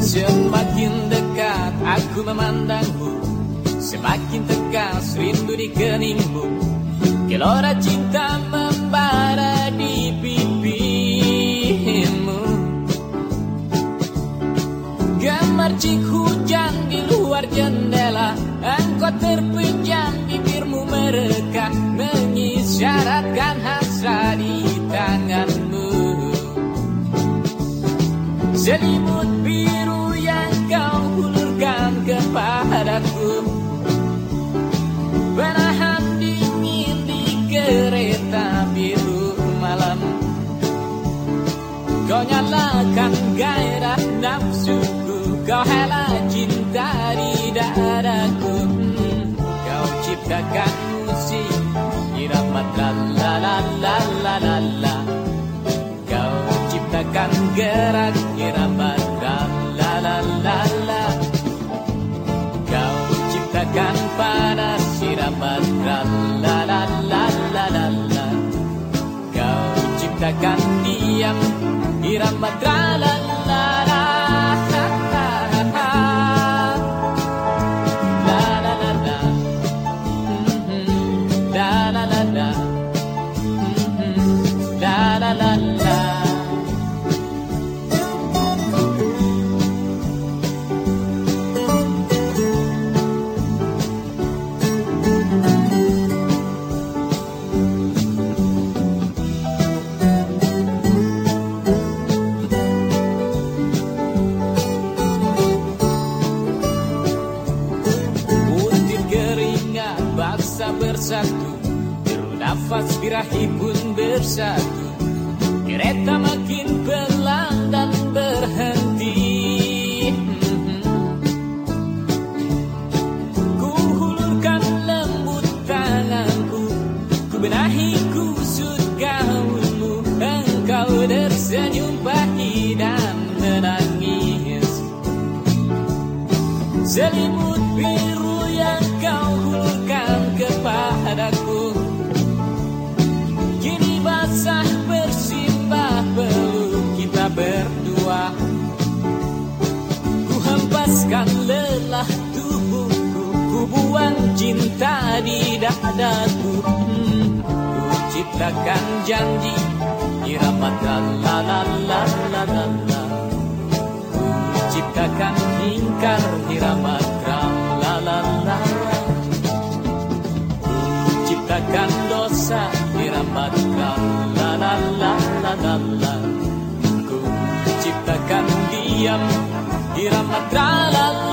Semakin dekat aku memandangmu Semakin tegas rindu di keningmu. Gelora cinta Gemercik hujan di luar jendela. Engkau terpejam bibirmu mereka Mengisyaratkan hasrat di tanganmu. Selimut biru yang kau hulurkan kepadaku. Penahan dingin di kereta biru malam. Kau nyalakan la la la la la la la Kau ciptakan gerak irama la la la la la Kau ciptakan panas irama la la la la la la Kau ciptakan diam irama baksa bersatu. Deru nafas birahi pun bersatu. Kereta makin pelan dan berhenti. Ku hulurkan lembut tanganku. Ku benahi kusut gaunmu. Engkau tersenyum pahit dan menangis. Selimut biru yang cinta di dadaku. Hmm, Ku ciptakan janji Irama la la la la la la la. Ku ciptakan ingkar irama gram la la la la. Ku ciptakan dosa irama gram la la la la la la Ku ciptakan diam irama tra la la